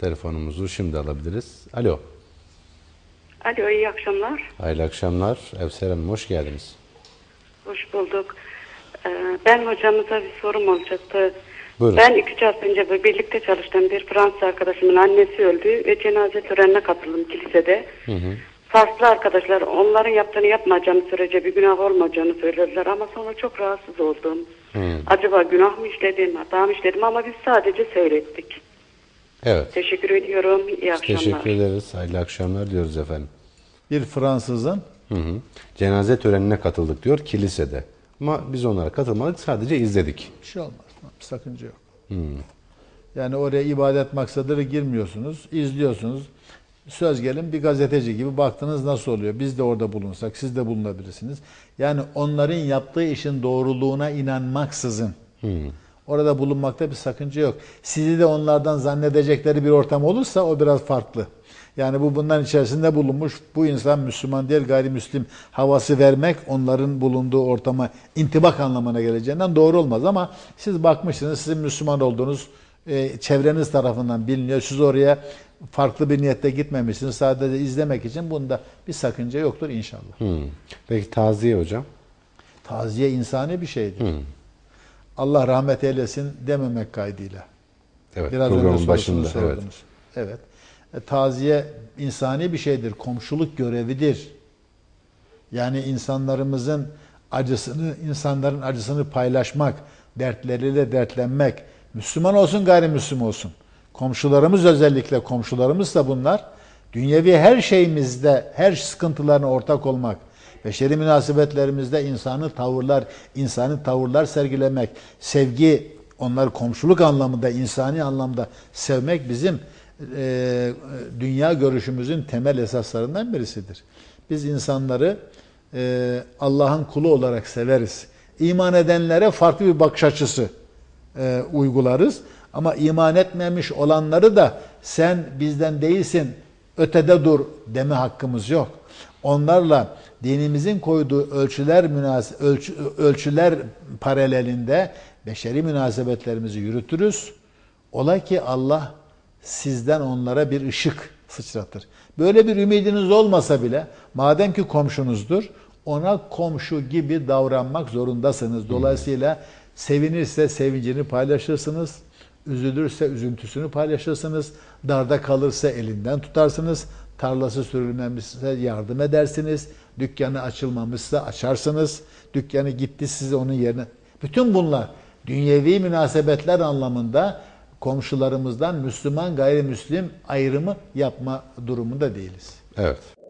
telefonumuzu şimdi alabiliriz. Alo. Alo iyi akşamlar. Hayırlı akşamlar. Evser Hanım hoş geldiniz. Hoş bulduk. Ee, ben hocamıza bir sorum olacaktı. Buyurun. Ben iki üç hafta önce birlikte çalıştığım bir Fransız arkadaşımın annesi öldü ve cenaze törenine katıldım kilisede. Faslı arkadaşlar onların yaptığını yapmayacağım sürece bir günah olmayacağını söylediler ama sonra çok rahatsız oldum. Acaba günah mı işledim, hata mı işledim ama biz sadece seyrettik. Evet. Teşekkür ediyorum. İyi akşamlar. Teşekkür ederiz. Hayırlı akşamlar diyoruz efendim. Bir Fransızın Hı hı. Cenaze törenine katıldık diyor kilisede. Ama biz onlara katılmadık sadece izledik. bir şey olmaz. Bir sakınca yok. Yani oraya ibadet maksadıyla girmiyorsunuz, izliyorsunuz. Söz gelin bir gazeteci gibi baktınız nasıl oluyor? Biz de orada bulunsak, siz de bulunabilirsiniz. Yani onların yaptığı işin doğruluğuna inanmaksızın orada bulunmakta bir sakınca yok. Sizi de onlardan zannedecekleri bir ortam olursa o biraz farklı. Yani bu bundan içerisinde bulunmuş bu insan Müslüman değil gayrimüslim havası vermek onların bulunduğu ortama intibak anlamına geleceğinden doğru olmaz ama siz bakmışsınız sizin Müslüman olduğunuz e, çevreniz tarafından biliniyor. Siz oraya farklı bir niyette gitmemişsiniz. Sadece izlemek için bunda bir sakınca yoktur inşallah. Hı. Peki taziye hocam? Taziye insani bir şeydir. Allah rahmet eylesin dememek kaydıyla. Evet. Biraz önce başında. Evet. sordunuz. Evet. E, taziye insani bir şeydir. Komşuluk görevidir. Yani insanlarımızın acısını, insanların acısını paylaşmak, dertleriyle dertlenmek, Müslüman olsun gayrimüslim olsun. Komşularımız özellikle komşularımız da bunlar. Dünyevi her şeyimizde, her sıkıntılarına ortak olmak, beşeri münasebetlerimizde insanı tavırlar, insani tavırlar sergilemek, sevgi, onları komşuluk anlamında, insani anlamda sevmek bizim e, dünya görüşümüzün temel esaslarından birisidir. Biz insanları e, Allah'ın kulu olarak severiz. İman edenlere farklı bir bakış açısı e, uygularız. Ama iman etmemiş olanları da sen bizden değilsin, ötede dur deme hakkımız yok. Onlarla dinimizin koyduğu ölçüler münas ölçü, ölçüler paralelinde beşeri münasebetlerimizi yürütürüz. Ola ki Allah sizden onlara bir ışık sıçratır. Böyle bir ümidiniz olmasa bile madem ki komşunuzdur ona komşu gibi davranmak zorundasınız. Dolayısıyla sevinirse sevincini paylaşırsınız. Üzülürse üzüntüsünü paylaşırsınız. Darda kalırsa elinden tutarsınız. Tarlası sürülmemişse yardım edersiniz. Dükkanı açılmamışsa açarsınız. Dükkanı gitti size onun yerine. Bütün bunlar dünyevi münasebetler anlamında komşularımızdan Müslüman gayrimüslim ayrımı yapma durumunda değiliz. Evet.